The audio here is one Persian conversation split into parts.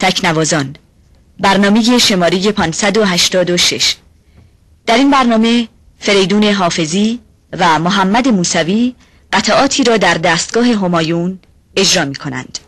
تکنوازان برنامه شماره 586 در این برنامه فریدون حافظی و محمد موسوی قطعاتی را در دستگاه همایون اجرا می کنند.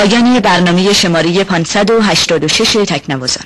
پایانی برنامه شماره 586 تکنوازان.